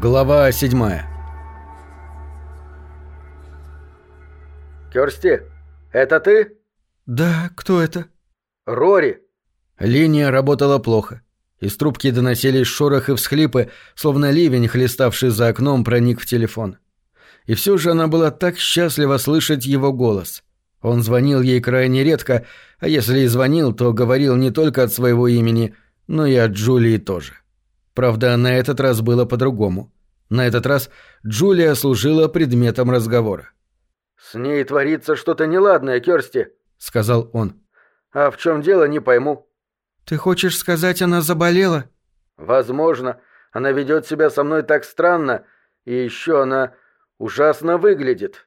Глава седьмая «Кёрсти, это ты?» «Да, кто это?» «Рори». Линия работала плохо. Из трубки доносились шорох и всхлипы, словно ливень, хлеставший за окном, проник в телефон. И все же она была так счастлива слышать его голос. Он звонил ей крайне редко, а если и звонил, то говорил не только от своего имени, но и от Джулии тоже. Правда, на этот раз было по-другому. На этот раз Джулия служила предметом разговора. «С ней творится что-то неладное, Кёрсти», — сказал он. «А в чем дело, не пойму». «Ты хочешь сказать, она заболела?» «Возможно. Она ведет себя со мной так странно, и еще она ужасно выглядит».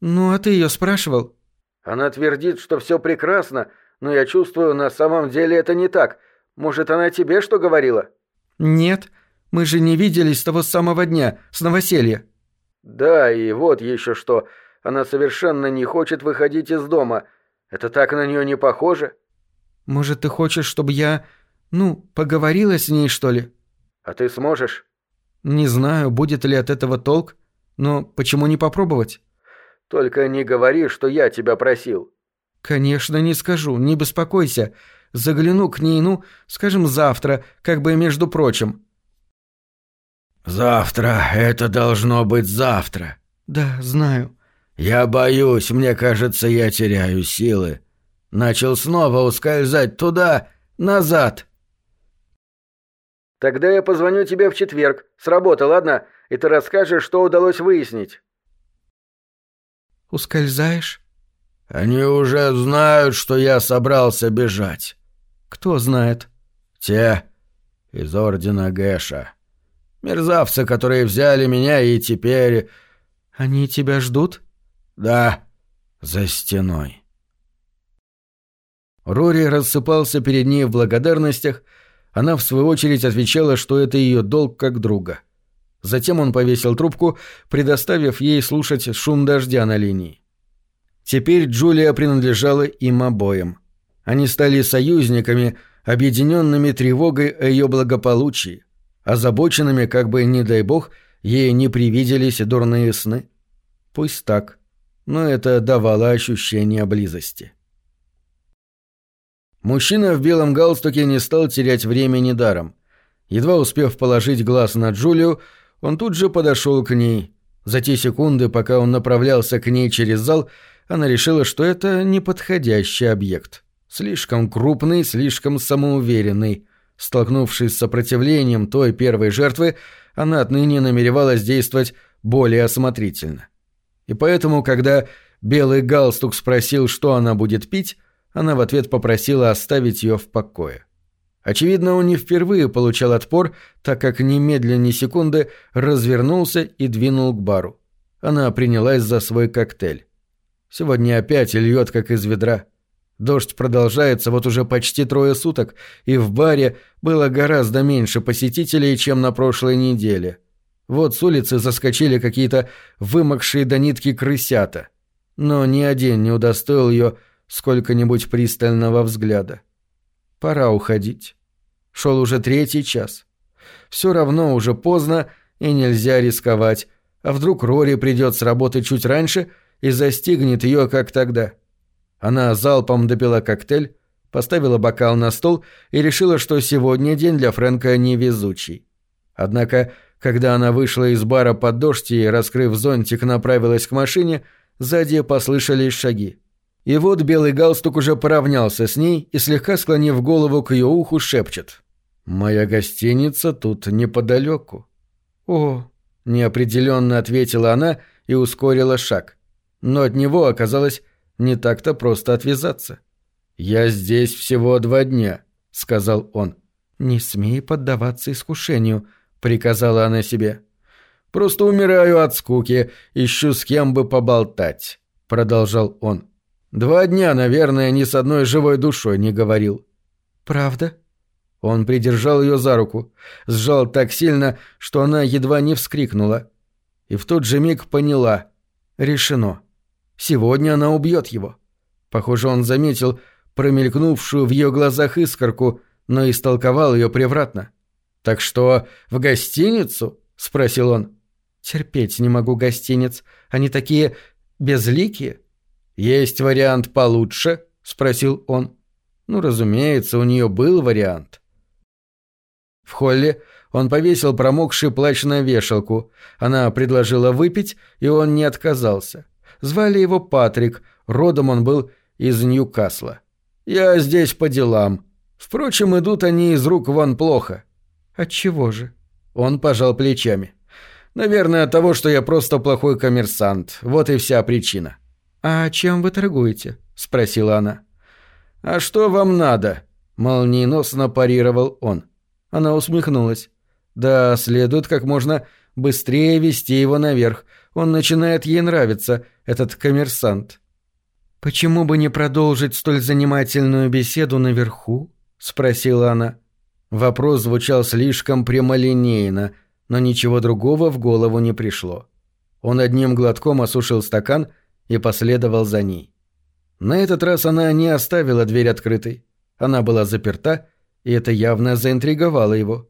«Ну, а ты ее спрашивал?» «Она твердит, что все прекрасно, но я чувствую, на самом деле это не так. Может, она тебе что говорила?» «Нет, мы же не виделись с того самого дня, с новоселья». «Да, и вот еще что. Она совершенно не хочет выходить из дома. Это так на нее не похоже». «Может, ты хочешь, чтобы я, ну, поговорила с ней, что ли?» «А ты сможешь?» «Не знаю, будет ли от этого толк, но почему не попробовать?» «Только не говори, что я тебя просил». «Конечно, не скажу, не беспокойся. Загляну к ней, ну, скажем, завтра, как бы между прочим». «Завтра, это должно быть завтра». «Да, знаю». «Я боюсь, мне кажется, я теряю силы. Начал снова ускользать туда, назад». «Тогда я позвоню тебе в четверг, с работы, ладно? И ты расскажешь, что удалось выяснить». «Ускользаешь?» «Они уже знают, что я собрался бежать». «Кто знает?» «Те из Ордена Гэша. Мерзавцы, которые взяли меня и теперь...» «Они тебя ждут?» «Да, за стеной». Рори рассыпался перед ней в благодарностях, она в свою очередь отвечала, что это ее долг как друга. Затем он повесил трубку, предоставив ей слушать шум дождя на линии. Теперь Джулия принадлежала им обоим. Они стали союзниками, объединенными тревогой о ее благополучии, озабоченными, как бы, не дай бог, ей не привиделись дурные сны. Пусть так, но это давало ощущение близости. Мужчина в белом галстуке не стал терять времени даром. Едва успев положить глаз на Джулию, он тут же подошел к ней. За те секунды, пока он направлялся к ней через зал, она решила, что это неподходящий объект. Слишком крупный, слишком самоуверенный. Столкнувшись с сопротивлением той первой жертвы, она отныне намеревалась действовать более осмотрительно. И поэтому, когда белый галстук спросил, что она будет пить, она в ответ попросила оставить ее в покое. Очевидно, он не впервые получал отпор, так как немедленно секунды развернулся и двинул к бару. Она принялась за свой коктейль. Сегодня опять льет, как из ведра. Дождь продолжается вот уже почти трое суток, и в баре было гораздо меньше посетителей, чем на прошлой неделе. Вот с улицы заскочили какие-то вымокшие до нитки крысята. Но ни один не удостоил ее сколько-нибудь пристального взгляда. Пора уходить. Шел уже третий час. Все равно уже поздно и нельзя рисковать. А вдруг Рори придет с работы чуть раньше и застигнет ее, как тогда. Она залпом допила коктейль, поставила бокал на стол и решила, что сегодня день для Фрэнка невезучий. Однако, когда она вышла из бара под дождь и, раскрыв зонтик, направилась к машине, сзади послышались шаги. И вот белый галстук уже поравнялся с ней и, слегка склонив голову к ее уху, шепчет. «Моя гостиница тут неподалеку». «О!» — неопределенно ответила она и ускорила шаг. Но от него оказалось не так-то просто отвязаться. «Я здесь всего два дня», — сказал он. «Не смей поддаваться искушению», — приказала она себе. «Просто умираю от скуки, ищу с кем бы поболтать», — продолжал он. Два дня, наверное, ни с одной живой душой не говорил. «Правда?» Он придержал ее за руку, сжал так сильно, что она едва не вскрикнула. И в тот же миг поняла. Решено. Сегодня она убьет его. Похоже, он заметил промелькнувшую в ее глазах искорку, но истолковал ее превратно. «Так что в гостиницу?» — спросил он. «Терпеть не могу гостиниц. Они такие безликие». «Есть вариант получше?» — спросил он. Ну, разумеется, у нее был вариант. В холле он повесил промокший плащ на вешалку. Она предложила выпить, и он не отказался. Звали его Патрик, родом он был из Ньюкасла. «Я здесь по делам. Впрочем, идут они из рук вон плохо». «Отчего же?» Он пожал плечами. «Наверное, от того, что я просто плохой коммерсант. Вот и вся причина». «А чем вы торгуете?» — спросила она. «А что вам надо?» — молниеносно парировал он. Она усмехнулась. «Да, следует как можно быстрее вести его наверх. Он начинает ей нравиться, этот коммерсант». «Почему бы не продолжить столь занимательную беседу наверху?» — спросила она. Вопрос звучал слишком прямолинейно, но ничего другого в голову не пришло. Он одним глотком осушил стакан и последовал за ней. На этот раз она не оставила дверь открытой. Она была заперта, и это явно заинтриговало его.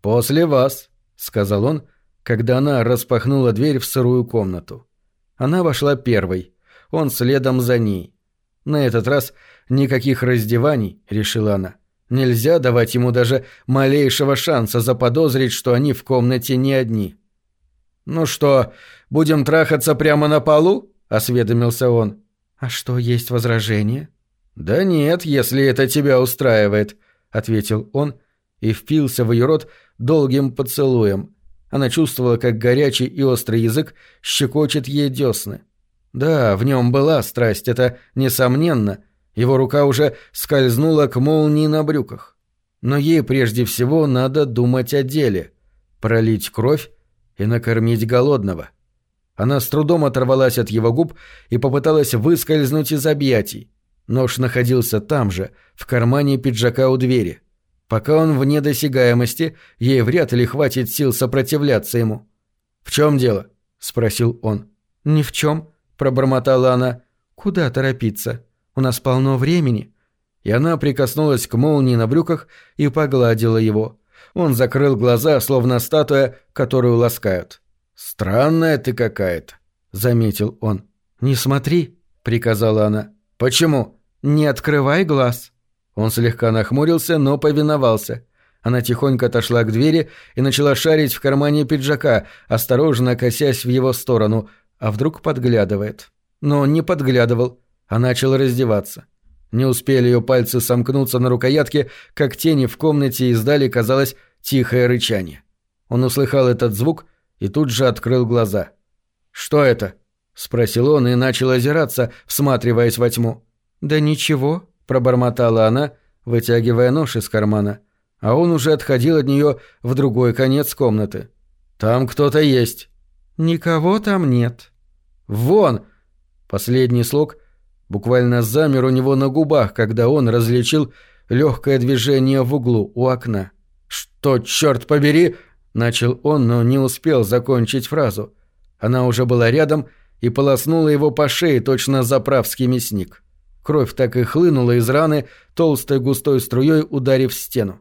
«После вас», — сказал он, когда она распахнула дверь в сырую комнату. Она вошла первой, он следом за ней. На этот раз никаких раздеваний, решила она. Нельзя давать ему даже малейшего шанса заподозрить, что они в комнате не одни. «Ну что, будем трахаться прямо на полу?» — осведомился он. «А что, есть возражение?» «Да нет, если это тебя устраивает», — ответил он и впился в ее рот долгим поцелуем. Она чувствовала, как горячий и острый язык щекочет ей десны. Да, в нем была страсть, это несомненно. Его рука уже скользнула к молнии на брюках. Но ей прежде всего надо думать о деле. Пролить кровь и накормить голодного. Она с трудом оторвалась от его губ и попыталась выскользнуть из объятий. Нож находился там же, в кармане пиджака у двери. Пока он вне досягаемости, ей вряд ли хватит сил сопротивляться ему. «В чем дело?» — спросил он. «Ни в чем», — пробормотала она. «Куда торопиться? У нас полно времени». И она прикоснулась к молнии на брюках и погладила его. Он закрыл глаза, словно статуя, которую ласкают. «Странная ты какая-то», — заметил он. «Не смотри», — приказала она. «Почему?» «Не открывай глаз». Он слегка нахмурился, но повиновался. Она тихонько отошла к двери и начала шарить в кармане пиджака, осторожно косясь в его сторону, а вдруг подглядывает. Но он не подглядывал, а начал раздеваться. Не успели ее пальцы сомкнуться на рукоятке, как тени в комнате издали, казалось, тихое рычание. Он услыхал этот звук и тут же открыл глаза. «Что это?» — спросил он и начал озираться, всматриваясь во тьму. «Да ничего», — пробормотала она, вытягивая нож из кармана. А он уже отходил от нее в другой конец комнаты. «Там кто-то есть». «Никого там нет». «Вон!» Последний слог буквально замер у него на губах, когда он различил легкое движение в углу у окна. «Что, черт побери!» — начал он, но не успел закончить фразу. Она уже была рядом и полоснула его по шее, точно заправский мясник. Кровь так и хлынула из раны, толстой густой струей ударив стену.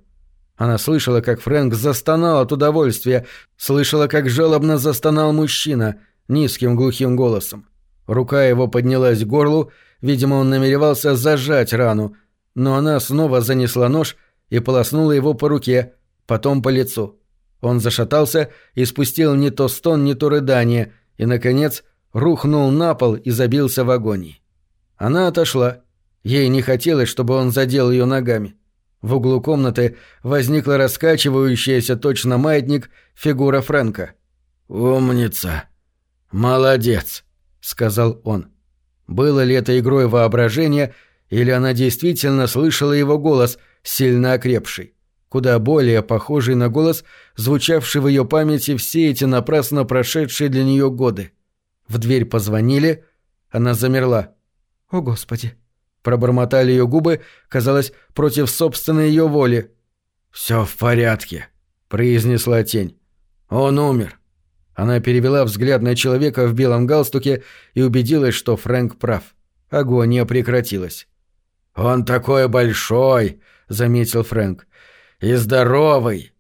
Она слышала, как Фрэнк застонал от удовольствия, слышала, как жалобно застонал мужчина низким глухим голосом. Рука его поднялась к горлу, видимо, он намеревался зажать рану, но она снова занесла нож и полоснула его по руке, потом по лицу. Он зашатался и спустил не то стон, не то рыдание, и, наконец, рухнул на пол и забился в агонии. Она отошла. Ей не хотелось, чтобы он задел ее ногами. В углу комнаты возникла раскачивающаяся точно маятник фигура Фрэнка. «Умница! Молодец!» — сказал он. Было ли это игрой воображения, или она действительно слышала его голос, сильно окрепший, куда более похожий на голос, звучавший в ее памяти все эти напрасно прошедшие для нее годы. В дверь позвонили, она замерла. «О, Господи!» Пробормотали ее губы, казалось, против собственной ее воли. «Все в порядке», — произнесла тень. «Он умер». Она перевела взгляд на человека в белом галстуке и убедилась, что Фрэнк прав. Агония прекратилась. «Он такой большой», — заметил Фрэнк. «И здоровый».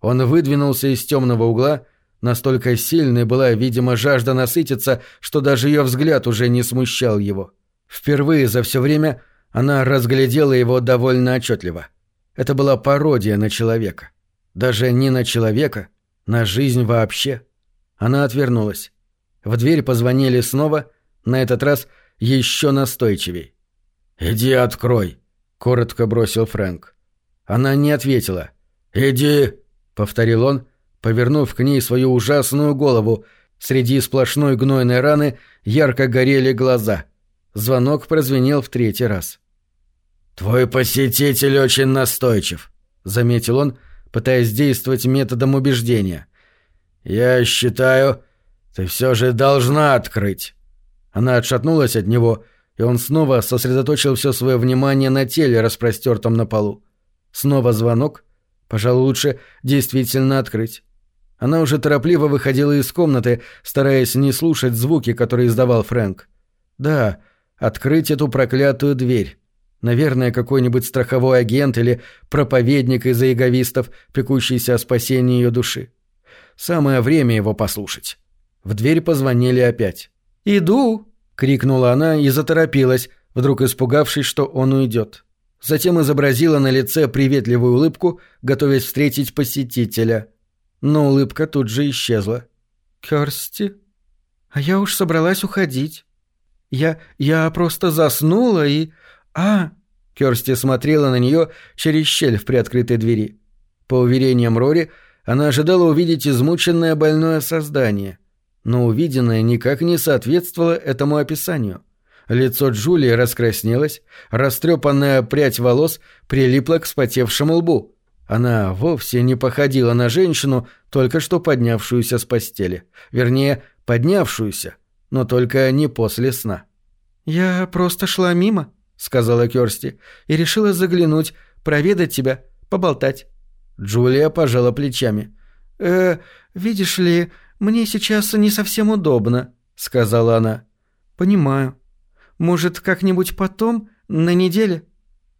Он выдвинулся из темного угла, настолько сильной была, видимо, жажда насытиться, что даже ее взгляд уже не смущал его. Впервые за все время она разглядела его довольно отчетливо. Это была пародия на человека. Даже не на человека, на жизнь вообще. Она отвернулась. В дверь позвонили снова, на этот раз еще настойчивей. «Иди открой», — коротко бросил Фрэнк. Она не ответила. «Иди», — повторил он, повернув к ней свою ужасную голову. Среди сплошной гнойной раны ярко горели глаза. Звонок прозвенел в третий раз. «Твой посетитель очень настойчив», — заметил он, пытаясь действовать методом убеждения. «Я считаю, ты все же должна открыть». Она отшатнулась от него, и он снова сосредоточил все свое внимание на теле, распростертом на полу. Снова звонок. Пожалуй, лучше действительно открыть. Она уже торопливо выходила из комнаты, стараясь не слушать звуки, которые издавал Фрэнк. Да, открыть эту проклятую дверь. Наверное, какой-нибудь страховой агент или проповедник из иеговистов, пекущийся о спасении ее души. Самое время его послушать. В дверь позвонили опять. «Иду!» — крикнула она и заторопилась, вдруг испугавшись, что он уйдет. Затем изобразила на лице приветливую улыбку, готовясь встретить посетителя. Но улыбка тут же исчезла. «Кёрсти? А я уж собралась уходить. Я... я просто заснула и... «А!» — Керсти смотрела на нее через щель в приоткрытой двери. По уверениям Рори, она ожидала увидеть измученное больное создание. Но увиденное никак не соответствовало этому описанию. Лицо Джулии раскраснелось, растрепанная прядь волос прилипла к вспотевшему лбу. Она вовсе не походила на женщину, только что поднявшуюся с постели. Вернее, поднявшуюся, но только не после сна. «Я просто шла мимо», — сказала Кёрсти, — «и решила заглянуть, проведать тебя, поболтать». Джулия пожала плечами. «Э, видишь ли, мне сейчас не совсем удобно», — сказала она. «Понимаю. Может, как-нибудь потом, на неделе?»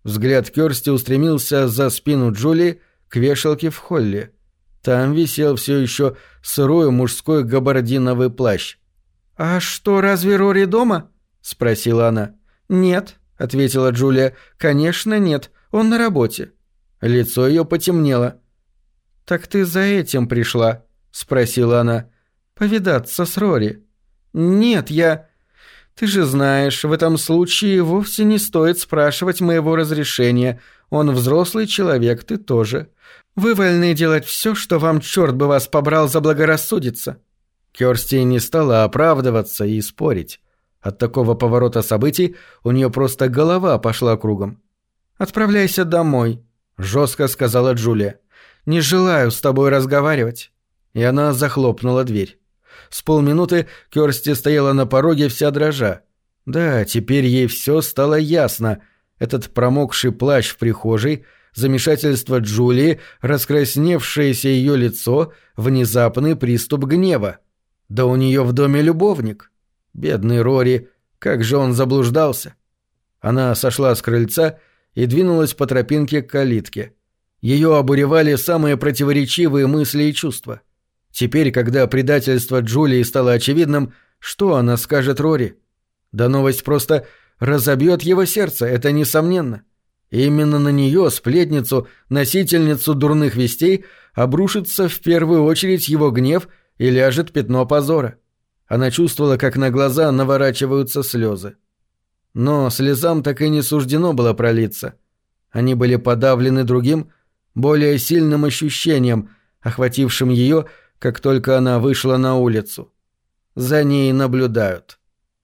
Взгляд Кёрсти устремился за спину Джулии к вешалке в холле. Там висел все еще сырой мужской габардиновый плащ. «А что, разве Рори дома?» — спросила она. «Нет», — ответила Джулия. «Конечно нет. Он на работе». Лицо ее потемнело. «Так ты за этим пришла?» — спросила она. «Повидаться с Рори». «Нет, я...» «Ты же знаешь, в этом случае вовсе не стоит спрашивать моего разрешения. Он взрослый человек, ты тоже. Вы вольны делать все, что вам черт бы вас побрал заблагорассудится». Кёрсти не стала оправдываться и спорить. От такого поворота событий у нее просто голова пошла кругом. «Отправляйся домой», — жестко сказала Джулия. «Не желаю с тобой разговаривать». И она захлопнула дверь. С полминуты Кёрсти стояла на пороге вся дрожа. Да, теперь ей все стало ясно. Этот промокший плащ в прихожей, замешательство Джулии, раскрасневшееся ее лицо, внезапный приступ гнева. Да у нее в доме любовник. Бедный Рори, как же он заблуждался. Она сошла с крыльца и двинулась по тропинке к калитке. Ее обуревали самые противоречивые мысли и чувства. Теперь, когда предательство Джулии стало очевидным, что она скажет Рори? Да новость просто разобьет его сердце, это несомненно. И именно на нее, сплетницу, носительницу дурных вестей, обрушится в первую очередь его гнев и ляжет пятно позора. Она чувствовала, как на глаза наворачиваются слезы. Но слезам так и не суждено было пролиться. Они были подавлены другим, более сильным ощущением, охватившим ее, как только она вышла на улицу. За ней наблюдают.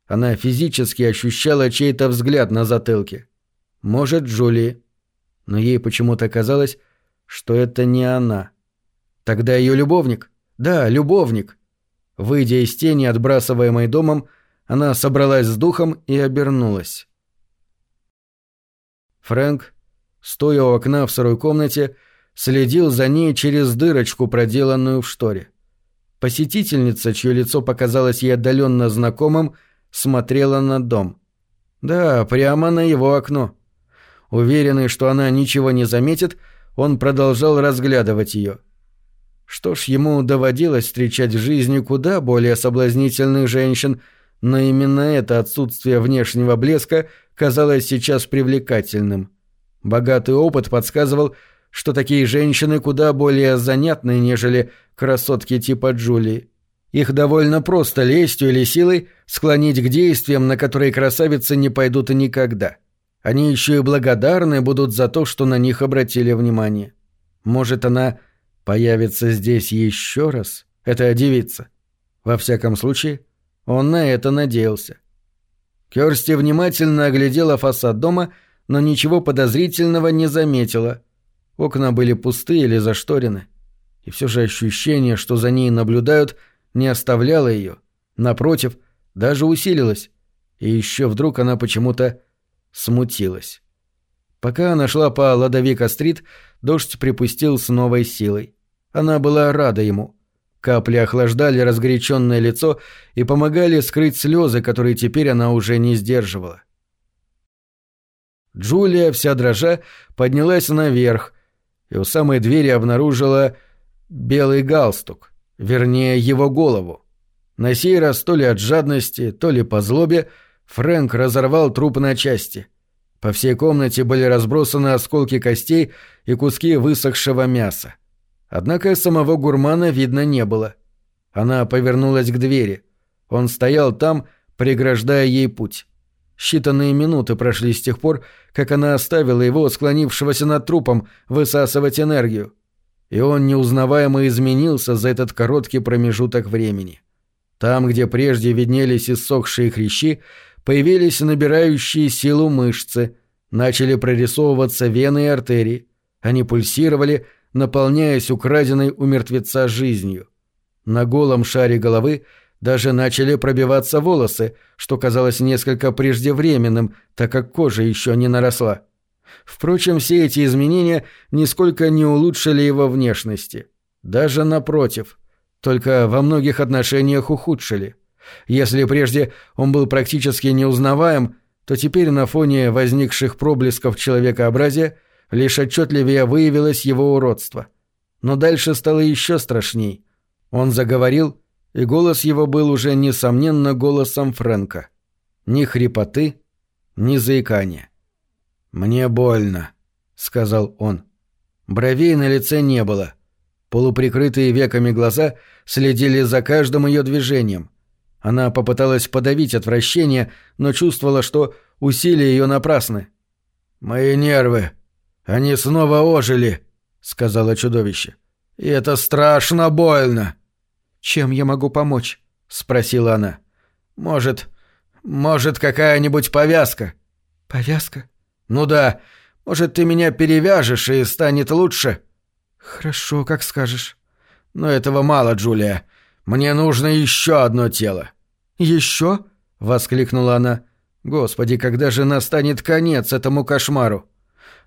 Она физически ощущала чей-то взгляд на затылке. Может, Джули. Но ей почему-то казалось, что это не она. Тогда ее любовник? Да, любовник. Выйдя из тени, отбрасываемой домом, она собралась с духом и обернулась. Фрэнк, стоя у окна в сырой комнате, следил за ней через дырочку, проделанную в шторе. Посетительница, чье лицо показалось ей отдаленно знакомым, смотрела на дом. Да, прямо на его окно. Уверенный, что она ничего не заметит, он продолжал разглядывать ее. Что ж, ему доводилось встречать в жизни куда более соблазнительных женщин, но именно это отсутствие внешнего блеска казалось сейчас привлекательным. Богатый опыт подсказывал, что такие женщины куда более занятны, нежели красотки типа Джулии. Их довольно просто лестью или силой склонить к действиям, на которые красавицы не пойдут и никогда. Они еще и благодарны будут за то, что на них обратили внимание. Может, она появится здесь еще раз, эта девица. Во всяком случае, он на это надеялся. Керсти внимательно оглядела фасад дома, но ничего подозрительного не заметила. Окна были пустые или зашторены. И все же ощущение, что за ней наблюдают, не оставляло ее. Напротив, даже усилилось. И еще вдруг она почему-то смутилась. Пока она шла по Ладовика-стрит, дождь припустил с новой силой. Она была рада ему. Капли охлаждали разгоряченное лицо и помогали скрыть слезы, которые теперь она уже не сдерживала. Джулия, вся дрожа, поднялась наверх и у самой двери обнаружила белый галстук, вернее, его голову. На сей раз то ли от жадности, то ли по злобе Фрэнк разорвал труп на части. По всей комнате были разбросаны осколки костей и куски высохшего мяса. Однако самого гурмана видно не было. Она повернулась к двери. Он стоял там, преграждая ей путь. Считанные минуты прошли с тех пор, как она оставила его, склонившегося над трупом, высасывать энергию. И он неузнаваемо изменился за этот короткий промежуток времени. Там, где прежде виднелись иссохшие хрящи, появились набирающие силу мышцы, начали прорисовываться вены и артерии. Они пульсировали, наполняясь украденной у мертвеца жизнью. На голом шаре головы даже начали пробиваться волосы, что казалось несколько преждевременным, так как кожа еще не наросла. Впрочем, все эти изменения нисколько не улучшили его внешности. Даже напротив, только во многих отношениях ухудшили. Если прежде он был практически неузнаваем, то теперь на фоне возникших проблесков человекообразия – лишь отчетливее выявилось его уродство. Но дальше стало еще страшней. Он заговорил, и голос его был уже, несомненно, голосом Фрэнка. Ни хрипоты, ни заикания. «Мне больно», — сказал он. Бровей на лице не было. Полуприкрытые веками глаза следили за каждым ее движением. Она попыталась подавить отвращение, но чувствовала, что усилия ее напрасны. «Мои нервы», «Они снова ожили», — сказала чудовище. «И это страшно больно». «Чем я могу помочь?» — спросила она. «Может, может, какая-нибудь повязка?» «Повязка?» «Ну да. Может, ты меня перевяжешь и станет лучше?» «Хорошо, как скажешь». «Но этого мало, Джулия. Мне нужно еще одно тело». «Еще?» — воскликнула она. «Господи, когда же настанет конец этому кошмару?»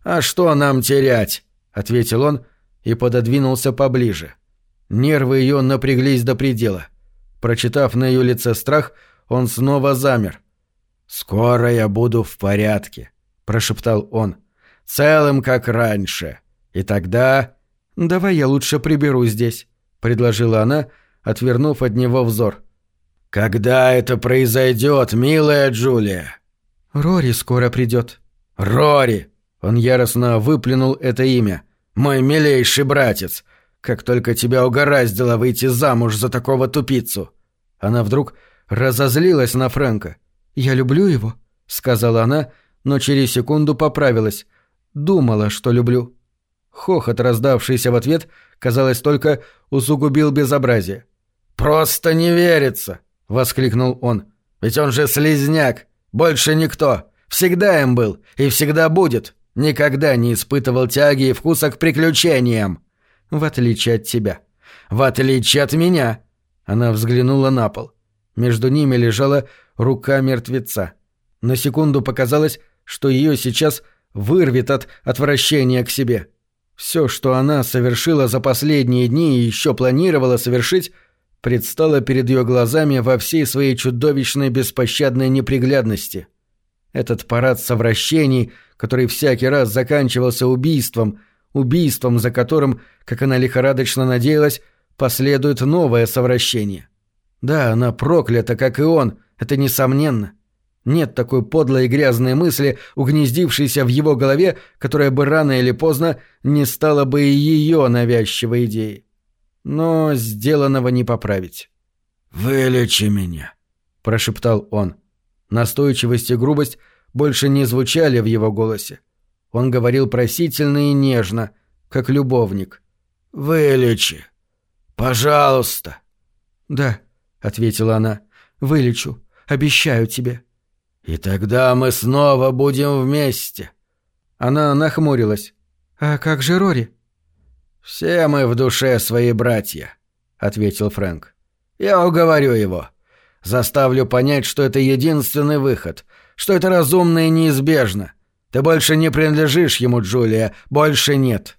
«А что нам терять?» — ответил он и пододвинулся поближе. Нервы ее напряглись до предела. Прочитав на ее лице страх, он снова замер. «Скоро я буду в порядке», — прошептал он. «Целым, как раньше. И тогда...» «Давай я лучше приберу здесь», — предложила она, отвернув от него взор. «Когда это произойдет, милая Джулия?» «Рори скоро придет». «Рори! Он яростно выплюнул это имя. «Мой милейший братец! Как только тебя угораздило выйти замуж за такого тупицу!» Она вдруг разозлилась на Фрэнка. «Я люблю его», — сказала она, но через секунду поправилась. Думала, что люблю. Хохот, раздавшийся в ответ, казалось, только усугубил безобразие. «Просто не верится!» — воскликнул он. «Ведь он же слизняк! Больше никто! Всегда им был и всегда будет! Никогда не испытывал тяги и вкуса к приключениям. В отличие от тебя. В отличие от меня. Она взглянула на пол. Между ними лежала рука мертвеца. На секунду показалось, что ее сейчас вырвет от отвращения к себе. Все, что она совершила за последние дни и еще планировала совершить, предстало перед ее глазами во всей своей чудовищной беспощадной неприглядности. Этот парад совращений, который всякий раз заканчивался убийством, убийством, за которым, как она лихорадочно надеялась, последует новое совращение. Да, она проклята, как и он, это несомненно. Нет такой подлой и грязной мысли, угнездившейся в его голове, которая бы рано или поздно не стала бы и ее навязчивой идеей. Но сделанного не поправить. «Вылечи меня», — прошептал он. Настойчивость и грубость больше не звучали в его голосе. Он говорил просительно и нежно, как любовник. «Вылечи. Пожалуйста». «Да», — ответила она, — «вылечу. Обещаю тебе». «И тогда мы снова будем вместе». Она нахмурилась. «А как же Рори?» «Все мы в душе свои братья», — ответил Фрэнк. «Я уговорю его. Заставлю понять, что это единственный выход, что это разумно и неизбежно. Ты больше не принадлежишь ему, Джулия, больше нет».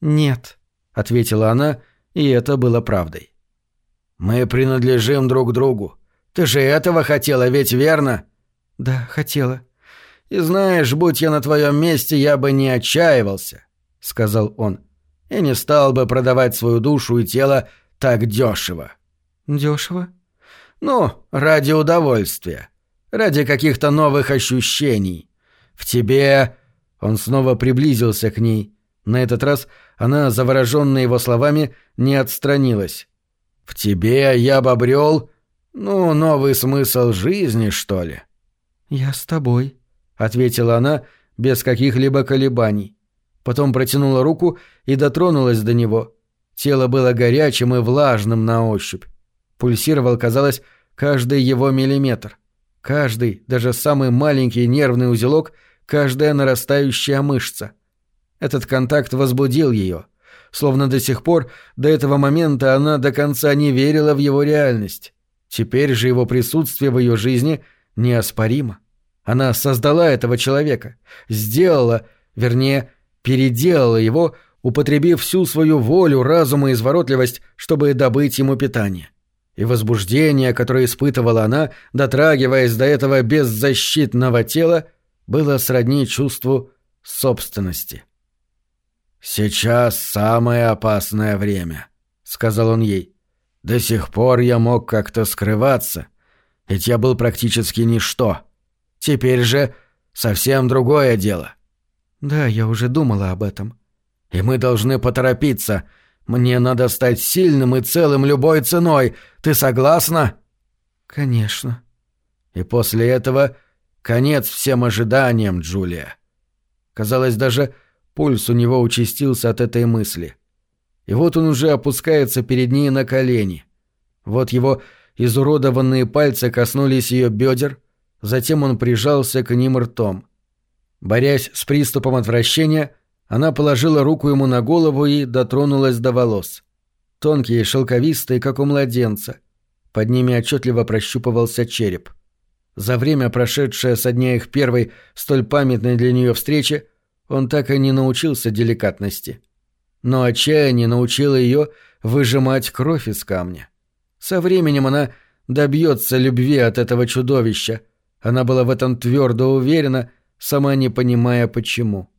«Нет», — ответила она, и это было правдой. «Мы принадлежим друг другу. Ты же этого хотела, ведь верно?» «Да, хотела». «И знаешь, будь я на твоем месте, я бы не отчаивался», — сказал он, — «и не стал бы продавать свою душу и тело так дешево». «Дешево?» «Ну, ради удовольствия, ради каких-то новых ощущений. В тебе...» Он снова приблизился к ней. На этот раз она, завороженная его словами, не отстранилась. «В тебе я обобрел, ну, новый смысл жизни, что ли?» «Я с тобой», — ответила она без каких-либо колебаний. Потом протянула руку и дотронулась до него. Тело было горячим и влажным на ощупь. Пульсировал, казалось, каждый его миллиметр. Каждый, даже самый маленький нервный узелок, каждая нарастающая мышца. Этот контакт возбудил ее. Словно до сих пор, до этого момента она до конца не верила в его реальность. Теперь же его присутствие в ее жизни неоспоримо. Она создала этого человека, сделала, вернее, переделала его, употребив всю свою волю, разум и изворотливость, чтобы добыть ему питание. И возбуждение, которое испытывала она, дотрагиваясь до этого беззащитного тела, было сродни чувству собственности. «Сейчас самое опасное время», — сказал он ей. «До сих пор я мог как-то скрываться, ведь я был практически ничто. Теперь же совсем другое дело». «Да, я уже думала об этом». «И мы должны поторопиться. Мне надо стать сильным и целым любой ценой. Ты согласна?» «Конечно». И после этого конец всем ожиданиям, Джулия. Казалось, даже пульс у него участился от этой мысли. И вот он уже опускается перед ней на колени. Вот его изуродованные пальцы коснулись ее бедер, затем он прижался к ним ртом. Борясь с приступом отвращения, она положила руку ему на голову и дотронулась до волос. Тонкие, шелковистые, как у младенца. Под ними отчетливо прощупывался череп. За время, прошедшее со дня их первой, столь памятной для нее встречи, он так и не научился деликатности. Но отчаяние научило ее выжимать кровь из камня. Со временем она добьется любви от этого чудовища. Она была в этом твердо уверена, сама не понимая почему.